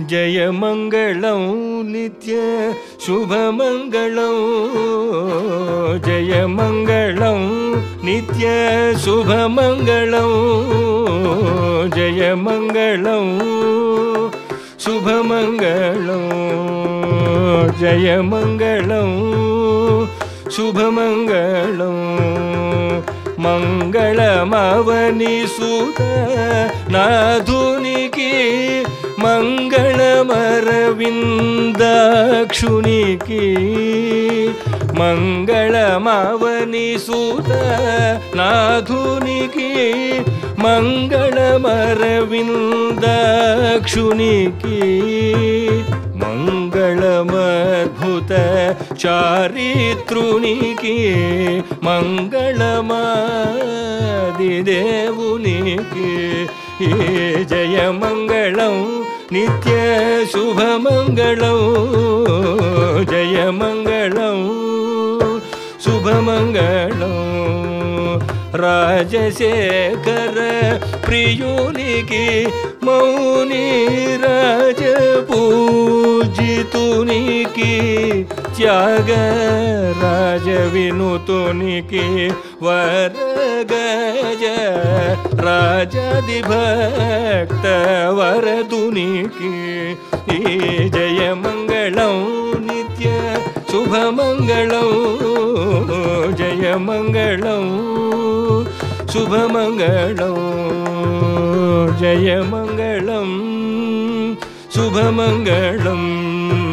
जयमङ्गलं नित्य शुभमङ्गलं जयमङ्गलं नित्य शुभमङ्गलं जयमङ्गलं शुभमङ्गलं जयमङ्गलं शुभमङ्गलं मङ्गलमवनिसुत नाधुनिकी मङ्गलमरविन्दाक्षुनिकी मङ्गलमवनिसुत नाधुनिकी मङ्गलमरविन्दाक्षुनिकी मङ्गलमद्भुत चारित्रुनिकी जयमङ्गलं नित्य शुभमङ्गलं जयमङ्गलं शुभमङ्गलं राजशेखर प्रियुनिकी मौनी राजपूजितुनिकी त्यागराजविनुतुनिकी वरगज राजादिभक्तवरदुनिकी जयमङ्गलं नित्य शुभमङ्गलं जयमङ्गलं शुभमङ्गलं जयमङ्गलं शुभमङ्गलं जयमङ्गलं शुभमङ्गलम्